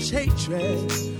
much hatred,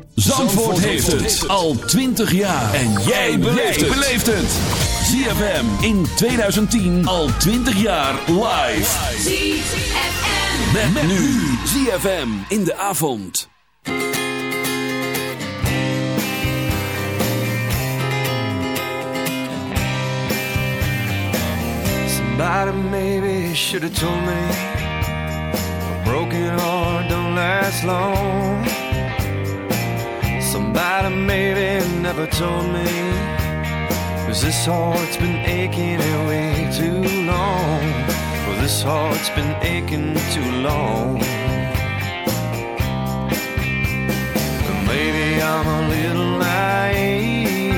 Zandvoort heeft het al 20 jaar. En jij beleeft het. ZFM in 2010 al 20 jaar live. ZFM. Met, nu ZFM in de avond. Somebody maybe should have told me a broken heart don't last long. Somebody maybe never told me. Cause this heart's been aching way too long. Well, this heart's been aching too long. Maybe I'm a little naive.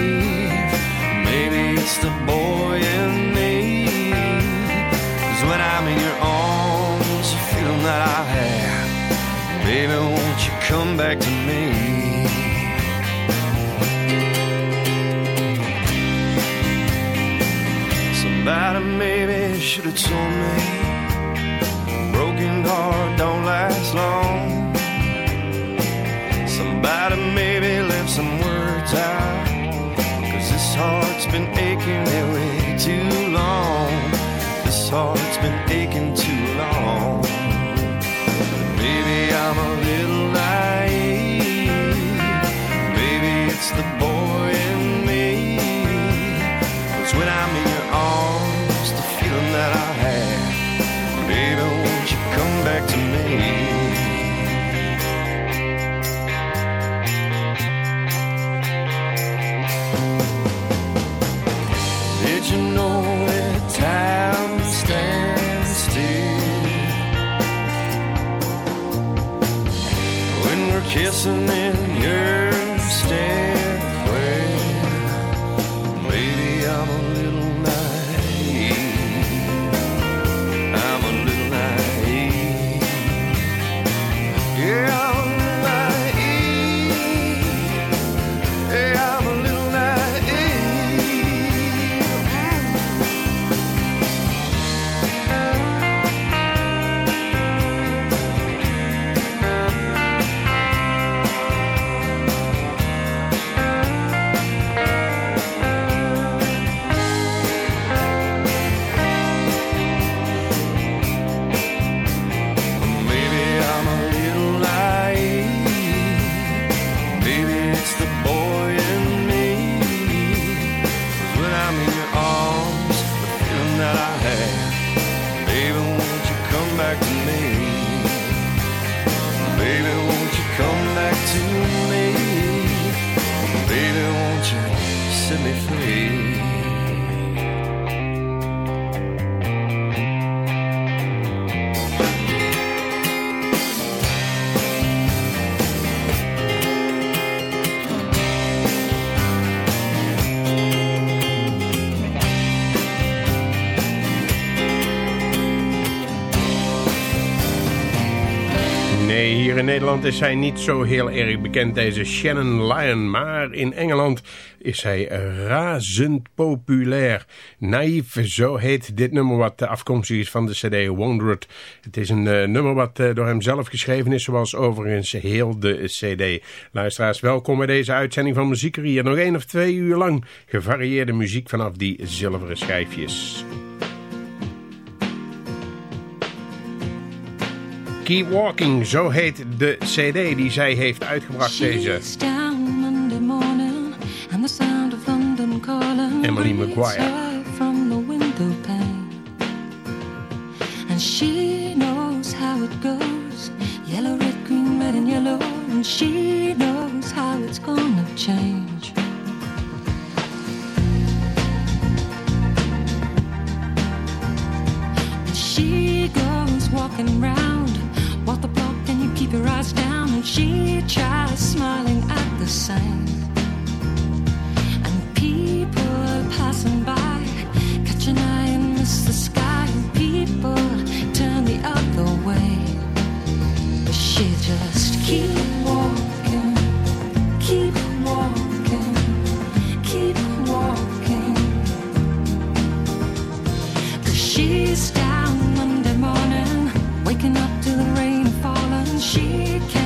Maybe it's the boy in me. Cause when I'm in your arms, the feeling that I have, baby, won't you come back to me? About maybe should have told me. Broken heart don't last long. Somebody maybe left some words out. Cause this heart's been aching that way too long. This heart's been aching too long. Maybe I'm a little out. Nee, hier in Nederland is hij niet zo heel erg bekend, deze Shannon Lyon. Maar in Engeland is hij razend populair. Naïef, zo heet dit nummer wat afkomstig is van de cd Wondered. Het is een eh, nummer wat eh, door hem zelf geschreven is, zoals overigens heel de cd. Luisteraars, welkom bij deze uitzending van Muzieker. Hier nog één of twee uur lang gevarieerde muziek vanaf die zilveren schijfjes. Keep Walking, zo heet de cd die zij heeft uitgebracht deze. Emily Maguire. And she knows how it goes. Yellow, red, green, red and yellow. And she knows how it's gonna change. And she goes walking round, you eyes down. And she tries smiling at the same. And people passing by catch an eye and miss the sky. And people turn the other way. But she just keep walking, keep walking, keep she's down Monday morning, waking up She can't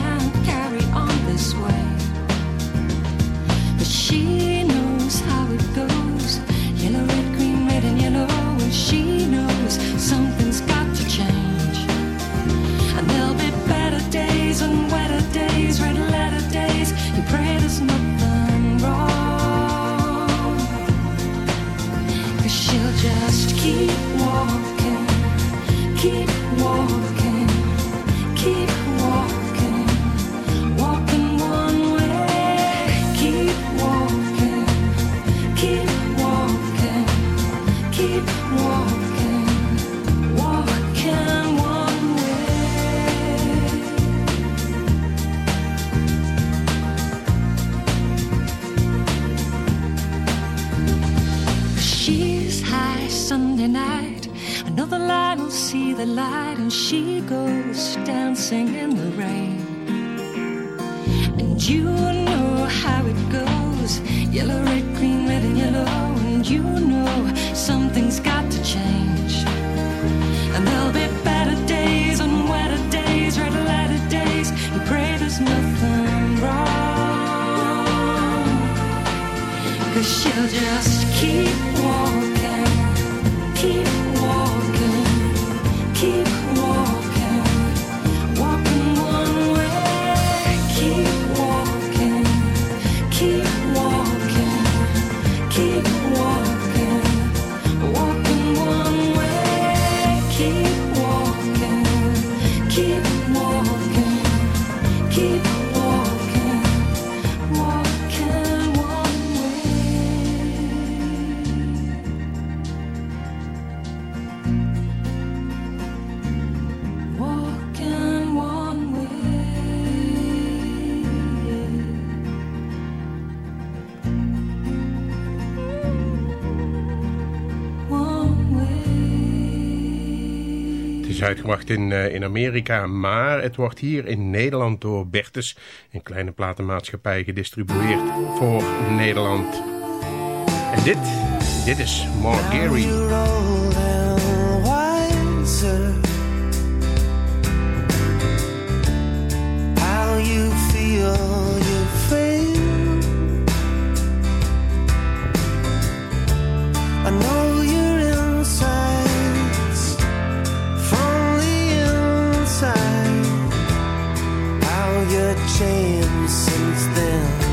is uitgebracht in, uh, in Amerika, maar het wordt hier in Nederland door Bertus, een kleine platenmaatschappij, gedistribueerd voor Nederland. En dit, dit is Margary. How I know since then.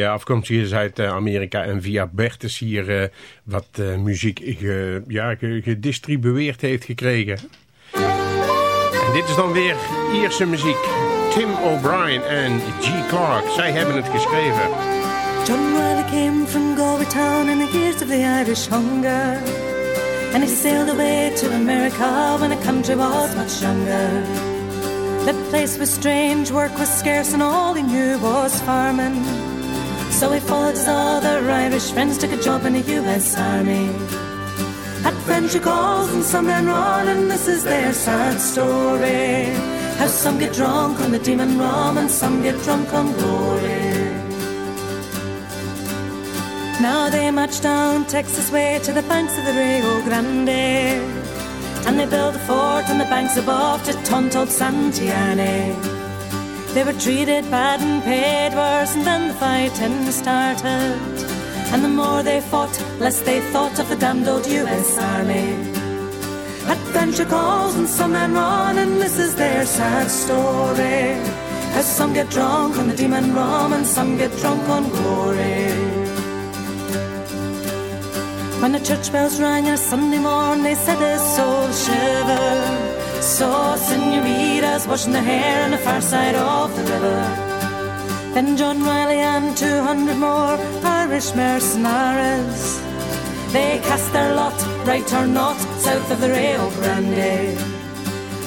Die uh, afkomstig is uit uh, Amerika en via Bertus hier uh, wat muziek ge, ja, ge, gedistribueerd heeft gekregen. En dit is dan weer Ierse muziek. Tim O'Brien en G. Clark, zij hebben het geschreven. John Riley came from town in the years of the Irish hunger. And he sailed away to America when the country was much younger. The place was strange, work was scarce, and all he knew was farming. So he followed his other Irish friends, took a job in the US Army. Had friends who calls and some men run, and this is their sad story. How some get drunk on the demon rum, and some get drunk on glory. Now they march down Texas way to the banks of the Rio Grande. And they build a fort on the banks above to taunt old Santa Anna. They were treated bad and paid worse, and then the fighting started. And the more they fought, less they thought of the damned old US Army. Adventure calls and some men run, and this is their sad story. As some get drunk on the demon rum, and some get drunk on glory. When the church bells rang on Sunday morn, they said a soul shiver. Saw senoritas washing their hair on the far side of the river. Then John Riley and 200 more Irish mercenaries. They cast their lot, right or not, south of the Rio Grande.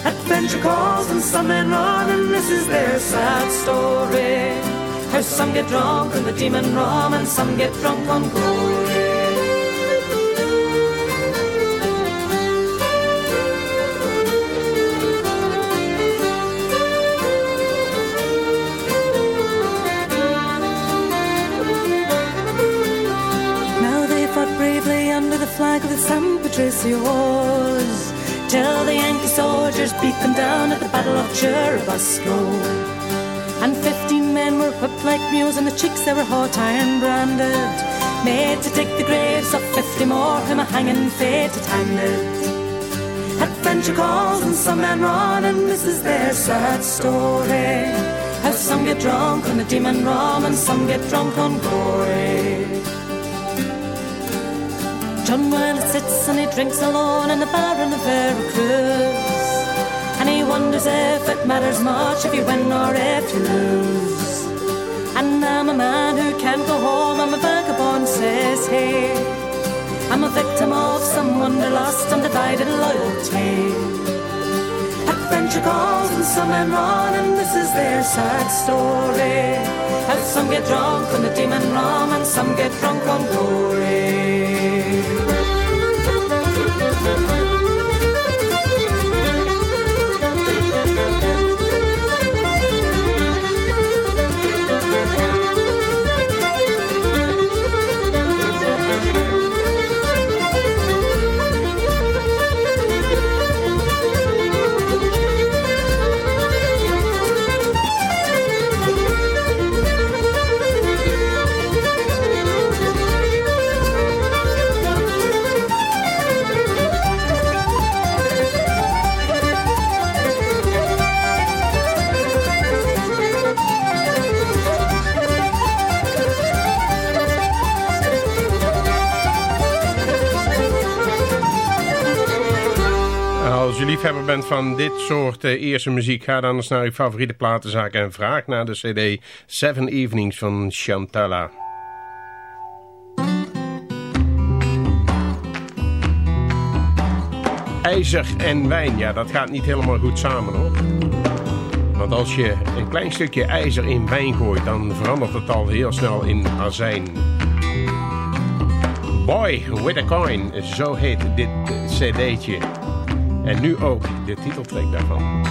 adventure calls and some men run, and this is their sad story. How some get drunk on the demon rum, and some get drunk on glory. Under the San Patricio Wars till the Yankee soldiers beat them down at the Battle of Churubusco. And fifteen men were whipped like mules and the cheeks, they were hot iron branded, made to dig the graves of fifty more whom a hanging fate had handed. Adventure calls and some men run, and this is their sad story. How some get drunk on the demon rum, and some get drunk on glory. John Wilde sits and he drinks alone in the bar in the Veracruz. And he wonders if it matters much if you win or if you lose. And I'm a man who can't go home, I'm a vagabond, says he. I'm a victim of some wanderlust, undivided loyalty. Adventure calls and some men run, and this is their sad story. How some get drunk on the demon rum, and some get drunk on glory. Liefhebber bent van dit soort uh, eerste muziek, ga dan eens naar je favoriete platenzaak en vraag naar de cd Seven Evenings van Chantala. IJzer en wijn, ja dat gaat niet helemaal goed samen hoor. Want als je een klein stukje ijzer in wijn gooit, dan verandert het al heel snel in azijn. Boy with a coin, zo heet dit cd'tje. En nu ook de titeltrack daarvan.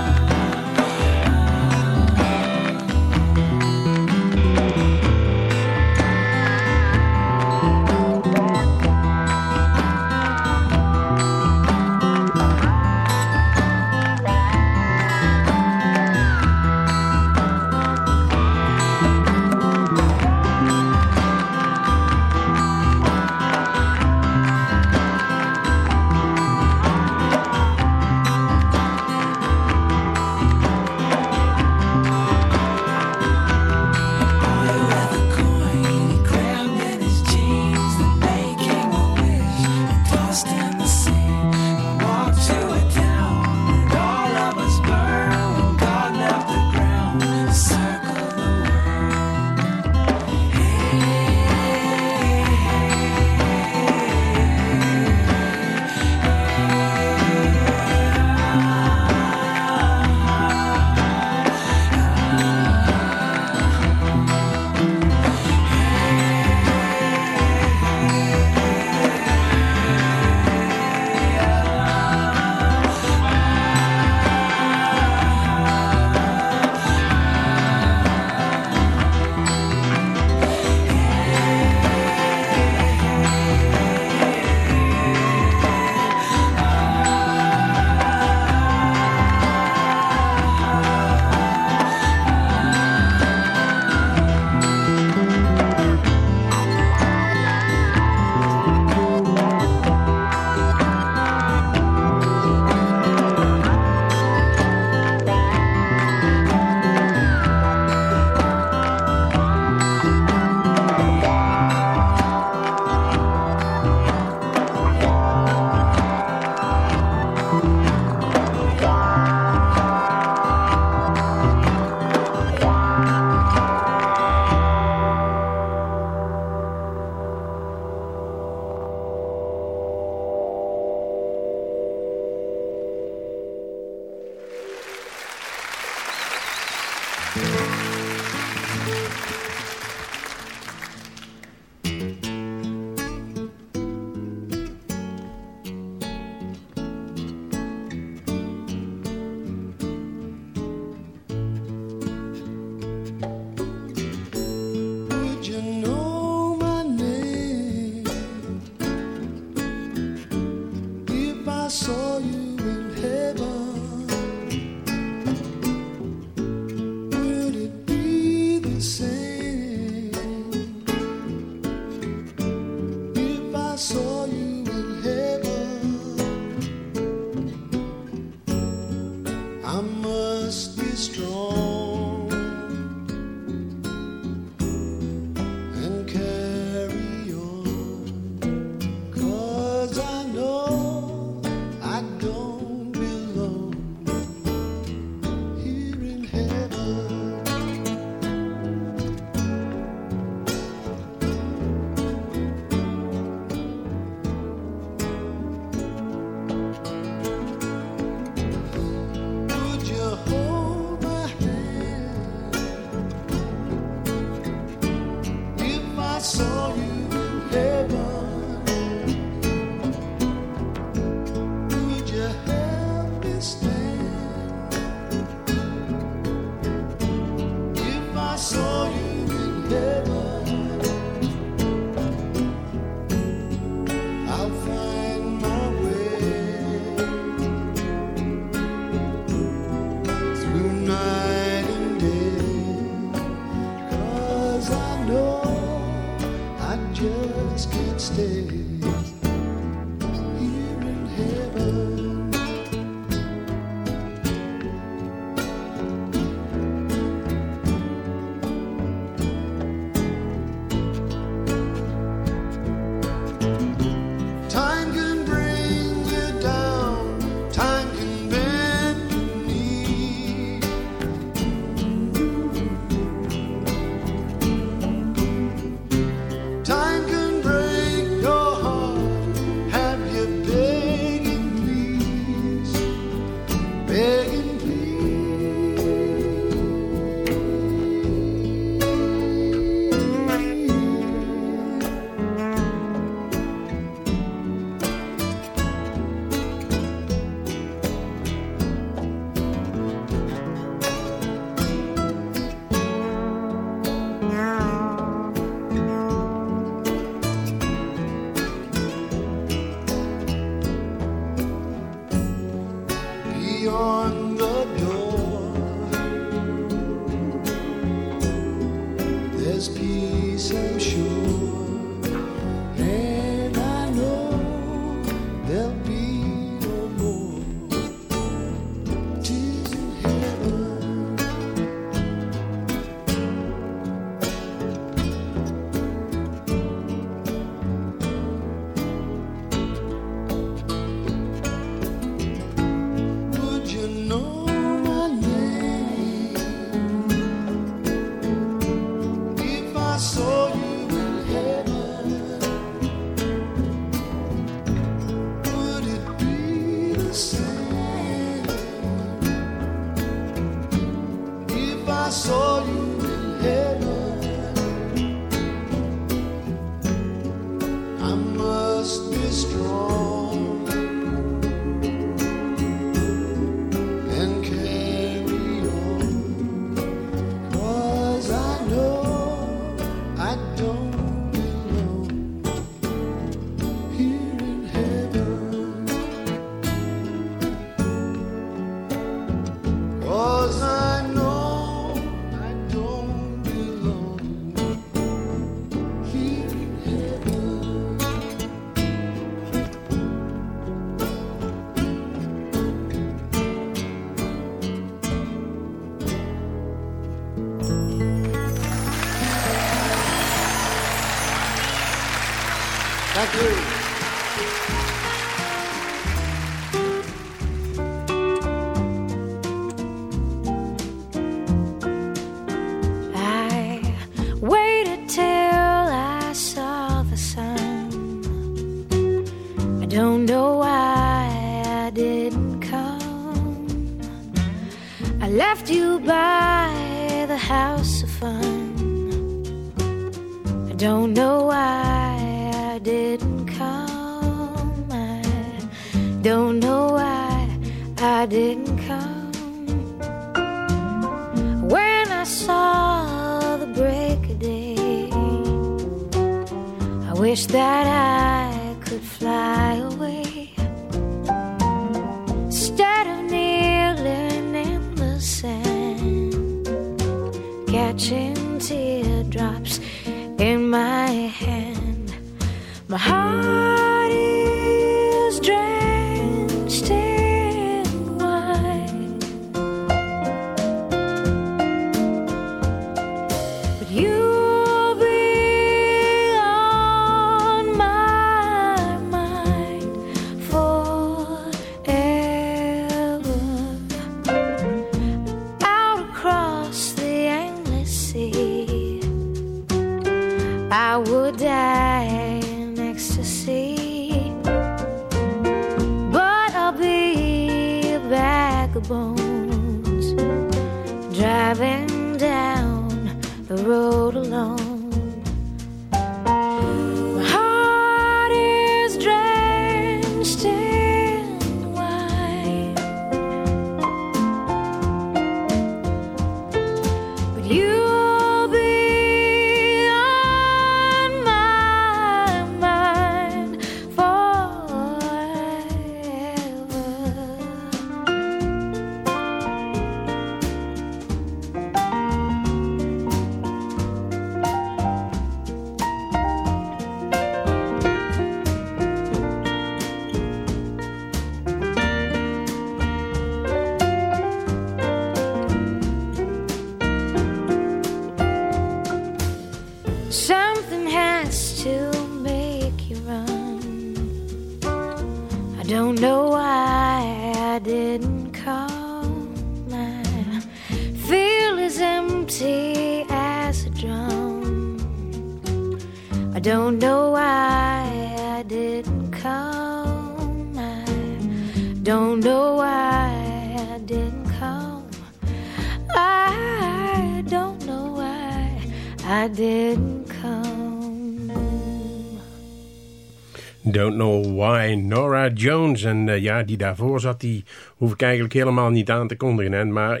Jones. En uh, ja, die daarvoor zat, die hoef ik eigenlijk helemaal niet aan te kondigen. Hè? Maar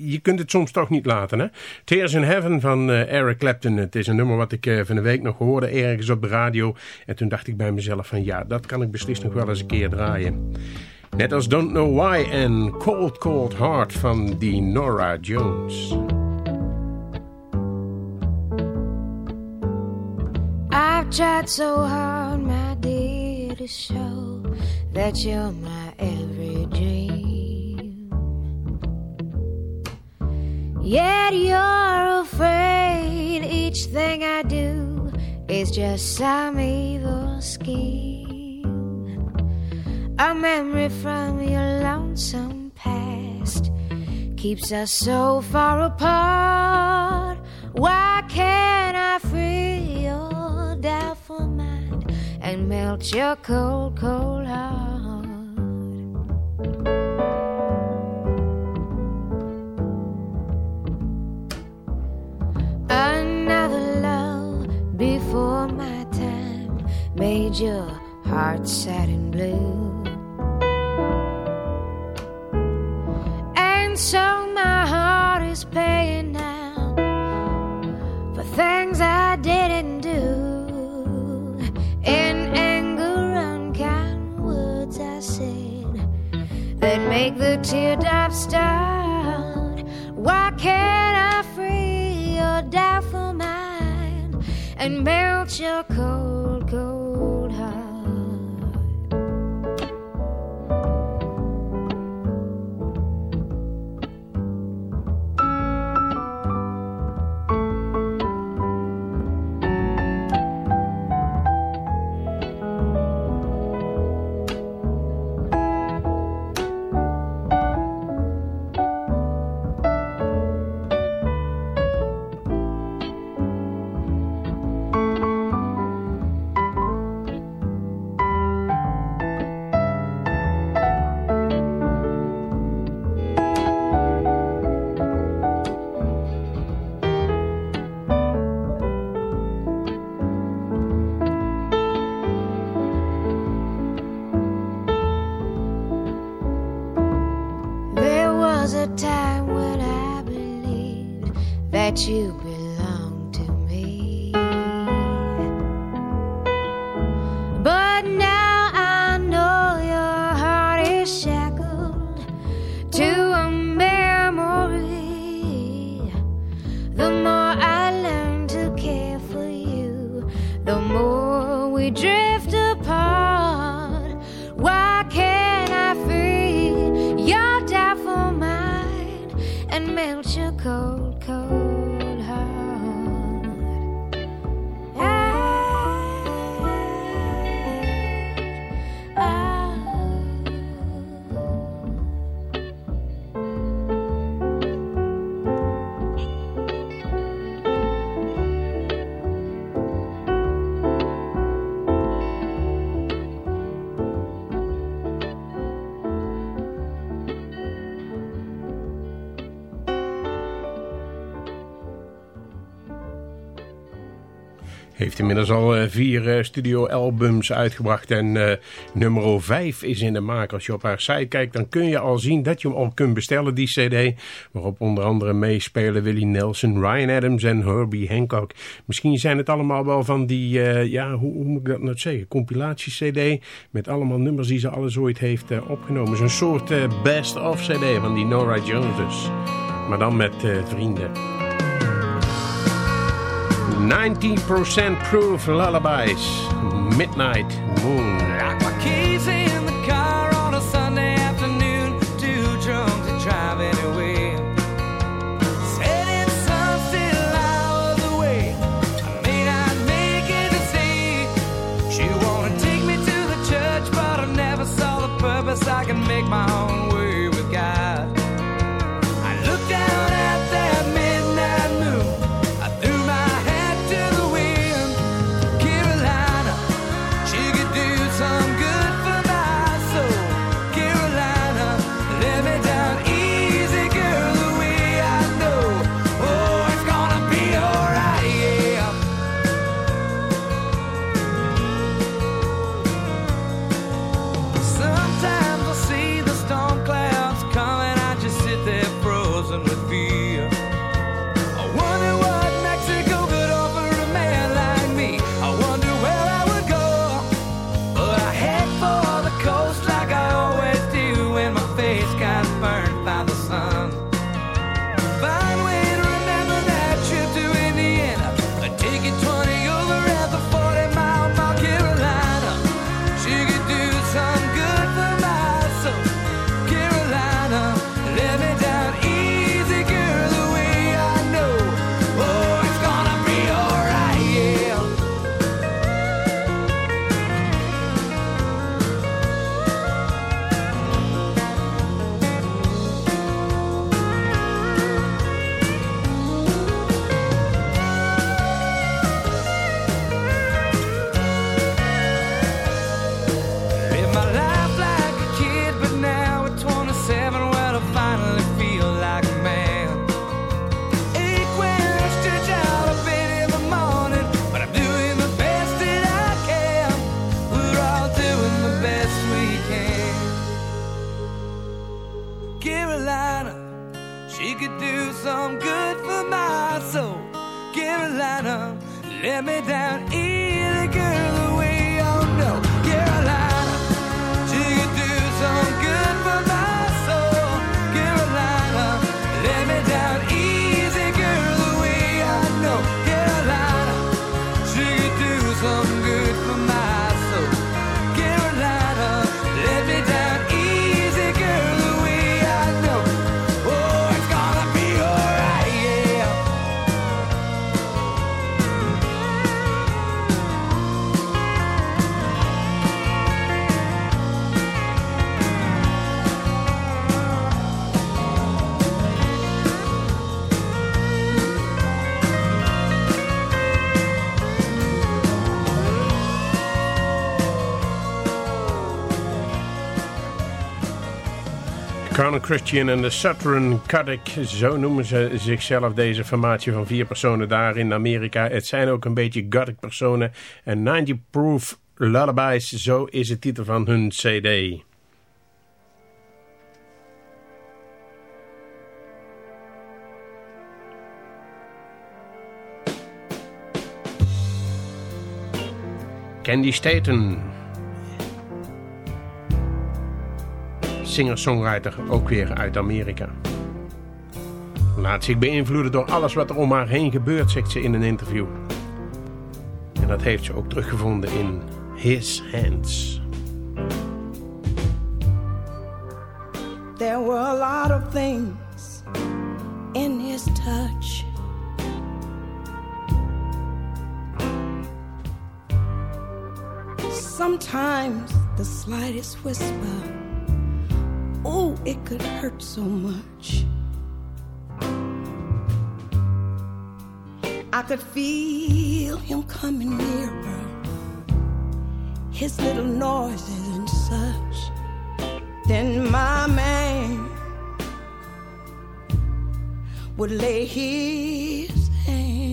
je kunt het soms toch niet laten. Hè? Tears in Heaven van uh, Eric Clapton. Het is een nummer wat ik uh, van de week nog hoorde ergens op de radio. En toen dacht ik bij mezelf van ja, dat kan ik beslist nog wel eens een keer draaien. Net als Don't Know Why en Cold Cold Heart van die Nora Jones. I've tried so hard, to show that you're my every dream. Yet you're afraid each thing I do is just some evil scheme. A memory from your lonesome past keeps us so far apart. Why can't I free your doubtful mind and melt your cold, cold heart? Another love before my time made your heart sad and blue. And so my heart is paying now for things I didn't do. In anger, unkind words I said that make the teardrops start. Why can't I free? your doubtful mind and melt your cold, cold Heeft inmiddels al uh, vier uh, studioalbums uitgebracht en uh, nummer 5 is in de maak. Als je op haar site kijkt, dan kun je al zien dat je hem al kunt bestellen, die cd. Waarop onder andere meespelen Willie Nelson, Ryan Adams en Herbie Hancock. Misschien zijn het allemaal wel van die, ja, hoe, hoe, moet ik dat nou zeggen, compilatie-cd. Met allemaal nummers die ze alles ooit heeft opgenomen. Zo'n soort best-of cd van die Nora Jones Maar dan met vrienden. 90% proof lullabies. Midnight moon. Christian en de Southern Cadic, zo noemen ze zichzelf deze formatie van vier personen daar in Amerika. Het zijn ook een beetje gothic personen en 90 Proof Lullabies, zo is de titel van hun cd. Candy Staten. Singer-songwriter, ook weer uit Amerika. Laat zich beïnvloeden door alles wat er om haar heen gebeurt, zegt ze in een interview. En dat heeft ze ook teruggevonden in His Hands. There were a lot of things in his touch. Sometimes the slightest whisper, it could hurt so much. I could feel him coming nearer, his little noises and such. Then my man would lay his hands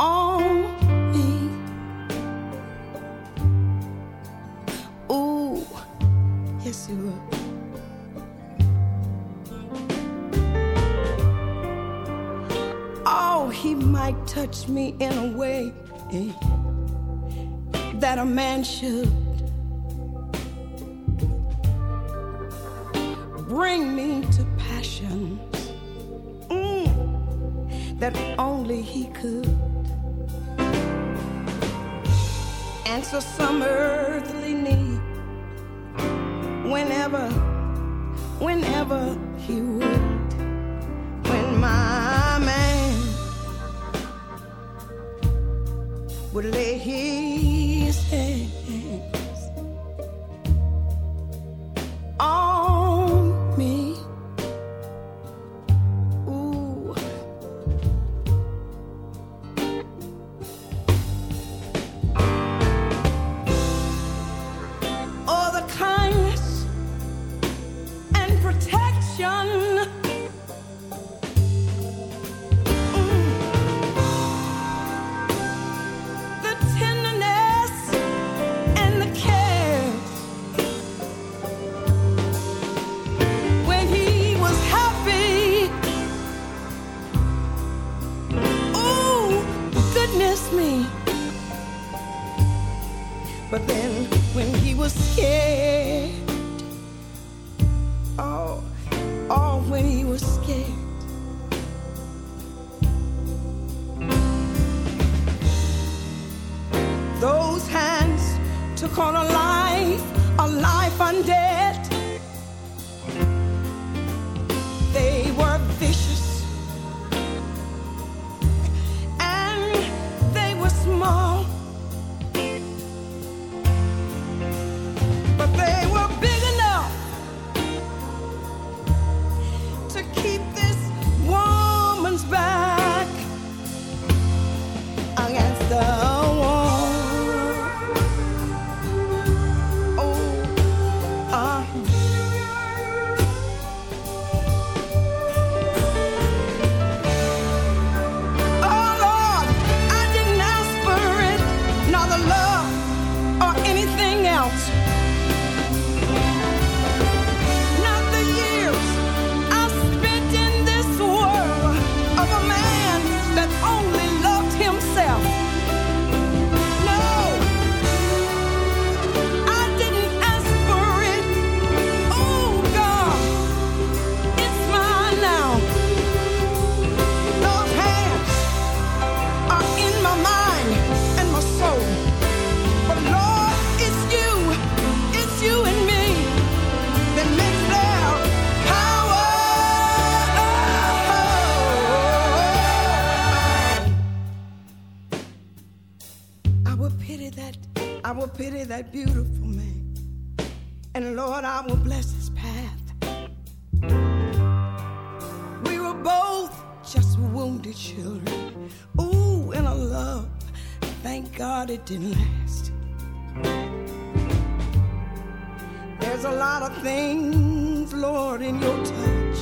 Yes, would. Oh, he might touch me in a way eh, that a man should. Bring me to passions mm, that only he could. Answer some earthly whenever, whenever he would. When my man would lay his anything I will pity that beautiful man. And Lord, I will bless his path. We were both just wounded children. Ooh, in a love. Thank God it didn't last. There's a lot of things, Lord, in your touch.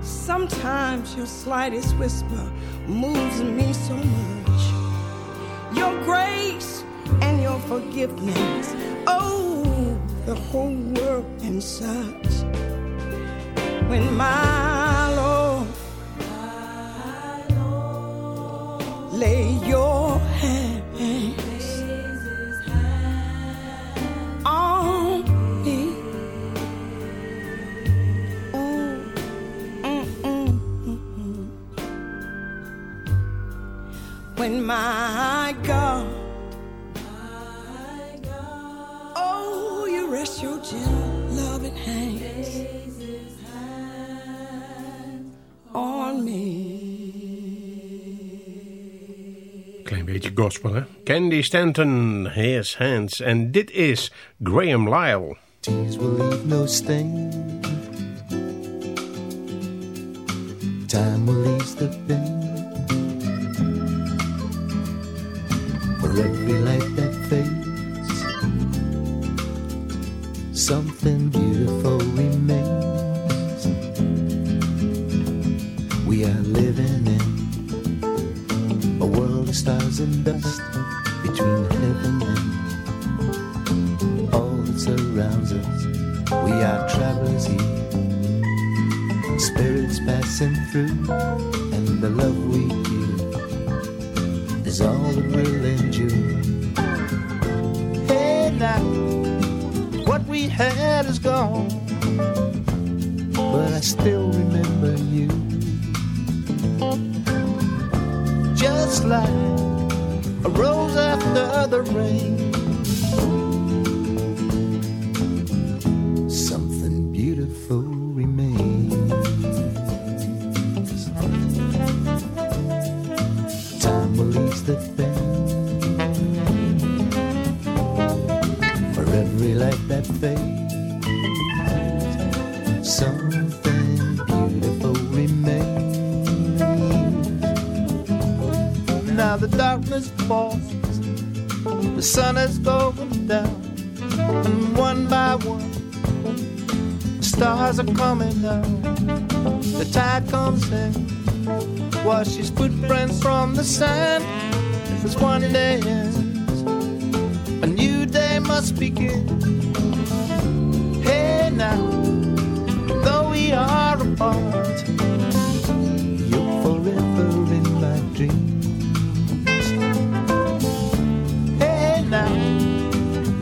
Sometimes your slightest whisper moves me so much. Your grace forgiveness. Oh, the whole world and such. When my Lord, lay your hands on me. Ooh, mm, mm, mm, mm. When my God, gentle, loving hands on me. Klein beetje gospel, hè? Candi Staton, His Hands. En dit is Graham Lyle. Tears will leave no stain. One a new day must begin. Hey now, though we are apart, you're forever in my dreams. Hey now,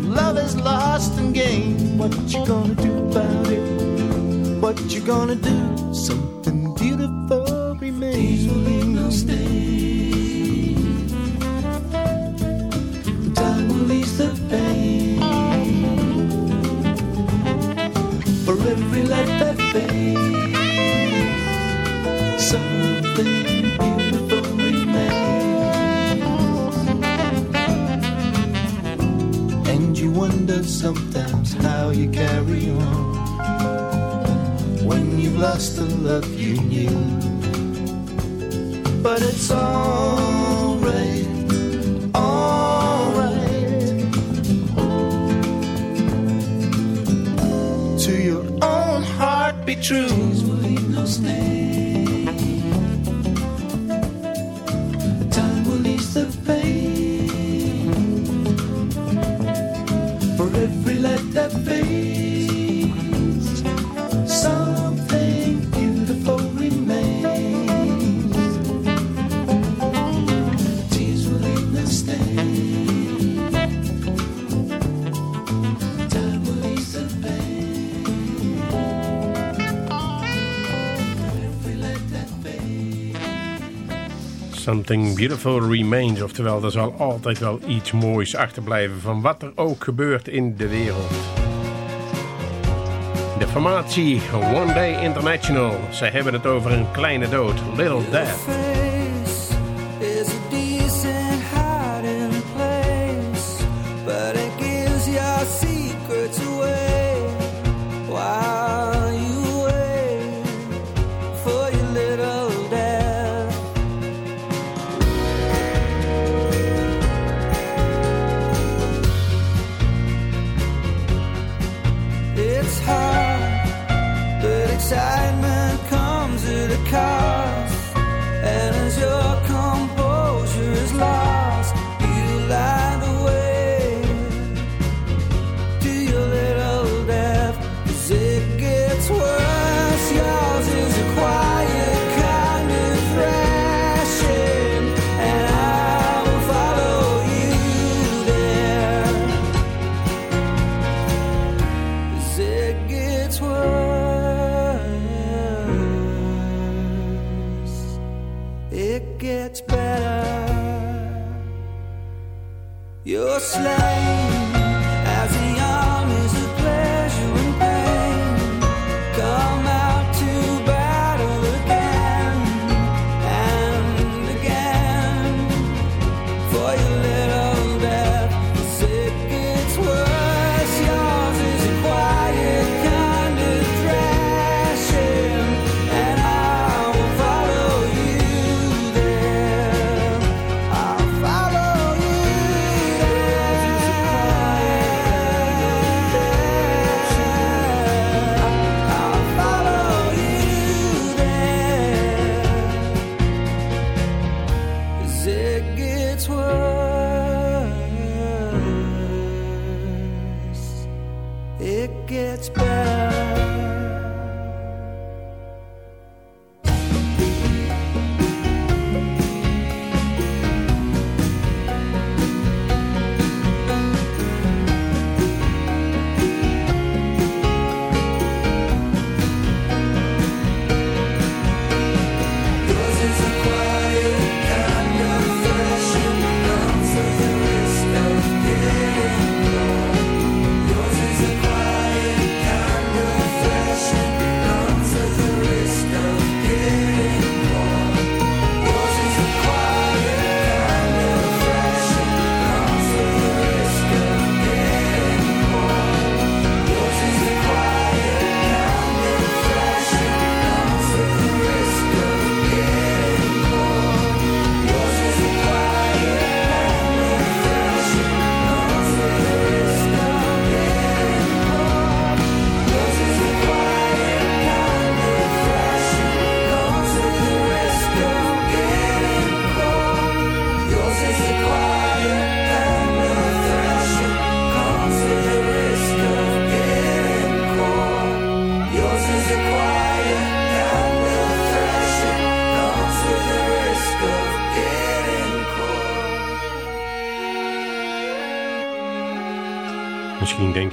love is lost and gained. What you gonna do about it? What you gonna do? Something beautiful remains. Something beautiful. And you wonder sometimes how you carry on when you've lost the love you knew. But it's alright, true. Something Beautiful Remains. Oftewel, er zal altijd wel iets moois achterblijven van wat er ook gebeurt in de wereld. De formatie One Day International. Zij hebben het over een kleine dood. Little Death.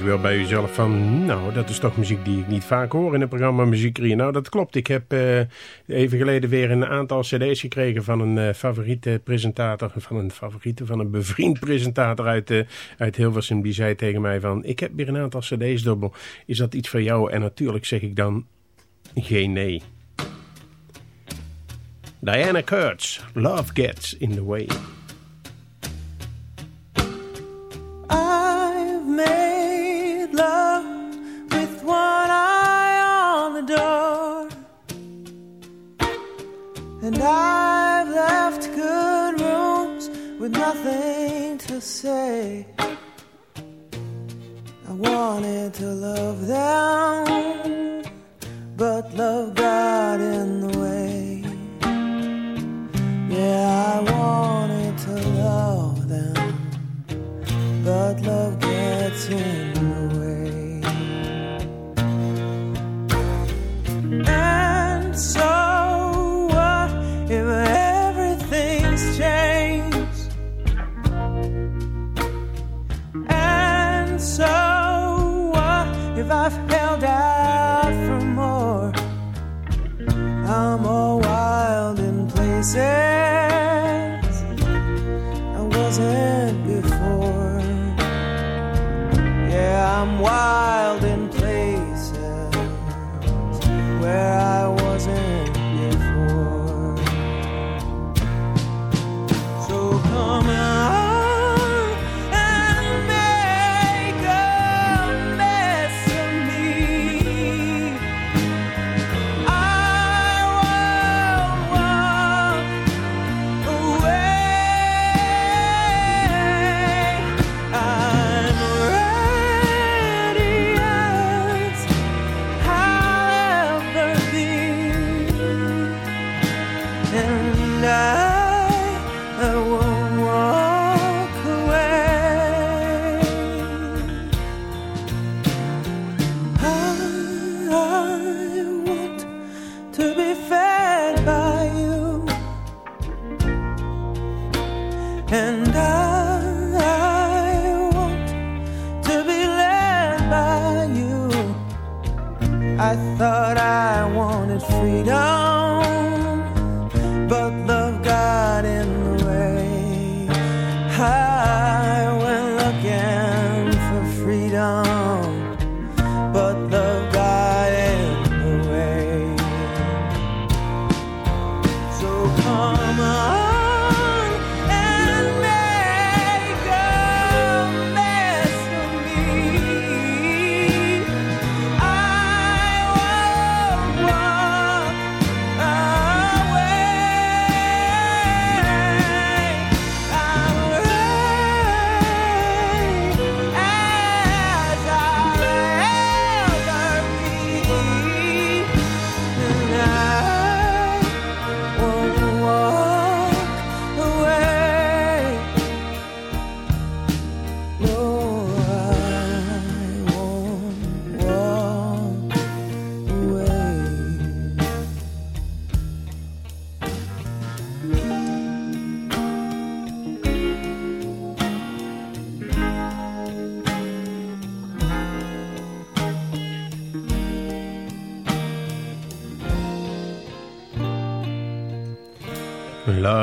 Wel bij uzelf van, nou, dat is toch muziek die ik niet vaak hoor in het programma Muziekrie. Nou, dat klopt. Ik heb uh, even geleden weer een aantal cd's gekregen van een uh, favoriete presentator, van een favoriete, van een bevriend presentator uit, uh, uit Hilversum. Die zei tegen mij van, ik heb weer een aantal cd's dubbel. Is dat iets voor jou? En natuurlijk zeg ik dan, geen nee. Diana Kurtz, Love Gets in the Way. And I've left good rooms with nothing to say. I wanted to love them, but love got in the way.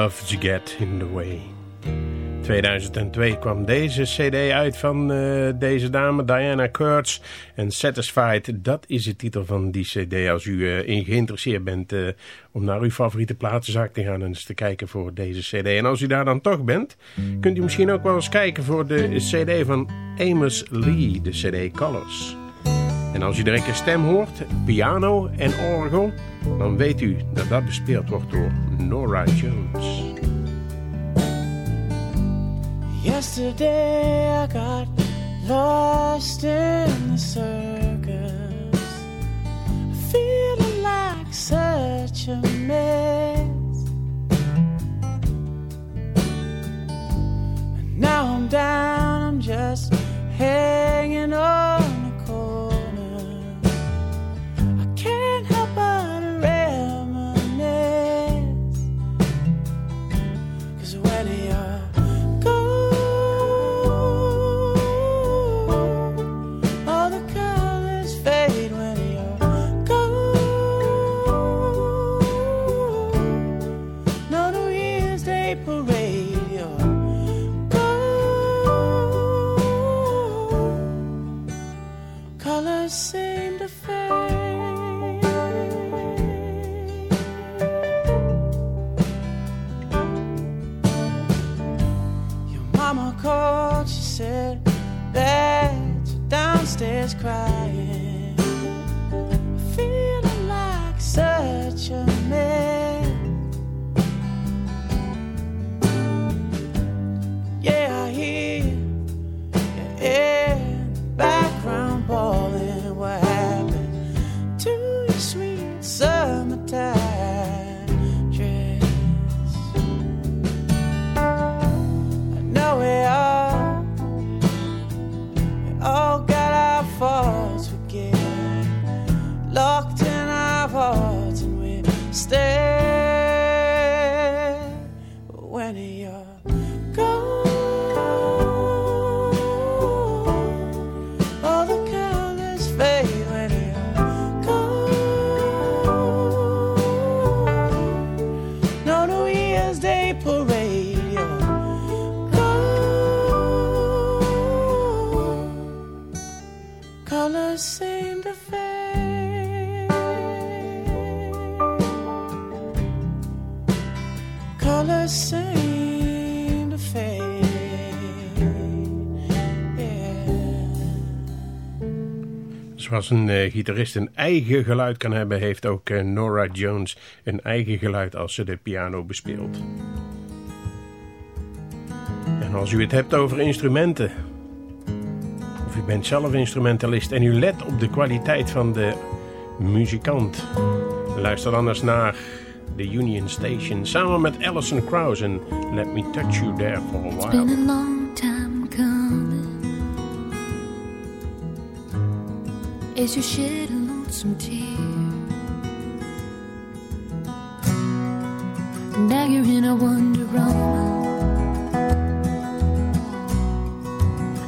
Love to Get in the Way. 2002 kwam deze cd uit van uh, deze dame, Diana Kurtz. En Satisfied, dat is de titel van die cd. Als u uh, in geïnteresseerd bent uh, om naar uw favoriete platenzaak te gaan en eens te kijken voor deze cd. En als u daar dan toch bent, kunt u misschien ook wel eens kijken voor de cd van Amos Lee, de cd Colors. En als u direct een stem hoort, piano en orgel, dan weet u dat dat bespeeld wordt door Nora Jones. Yesterday I got lost in the circus, feeling like such a mess. And now I'm down, I'm just hanging on Zoals een eh, gitarist een eigen geluid kan hebben, heeft ook eh, Nora Jones een eigen geluid als ze de piano bespeelt. En als u het hebt over instrumenten, of u bent zelf instrumentalist en u let op de kwaliteit van de muzikant, luister dan eens naar de Union Station samen met Alison Krauss en Let Me Touch You There for a While. As you shed a lonesome tear. Now you're in a wonder woman.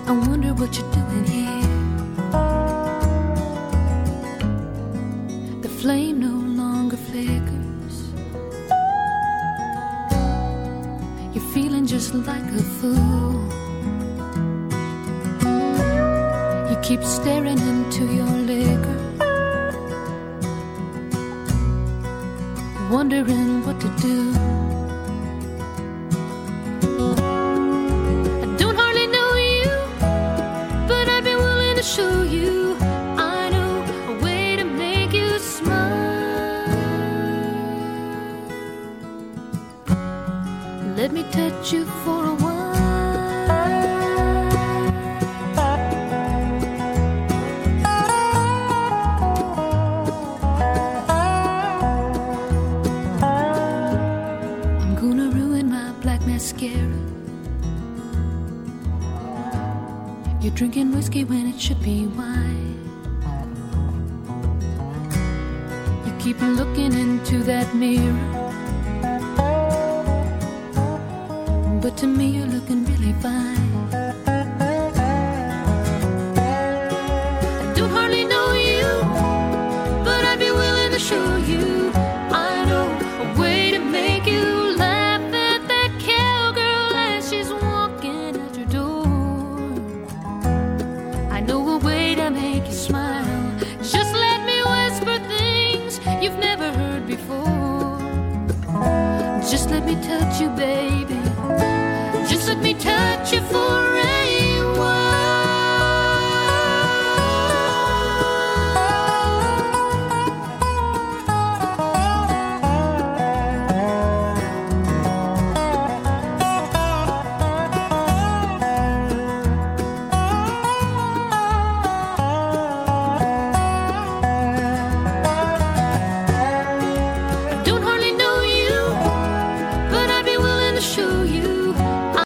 I wonder what you're doing here. The flame no longer flickers. You're feeling just like a fool. Keep staring into your liquor, wondering what to do. I don't hardly know you, but I'd be willing to show you. I know a way to make you smile. Let me touch you drinking whiskey when it should be wine. You keep looking into that mirror.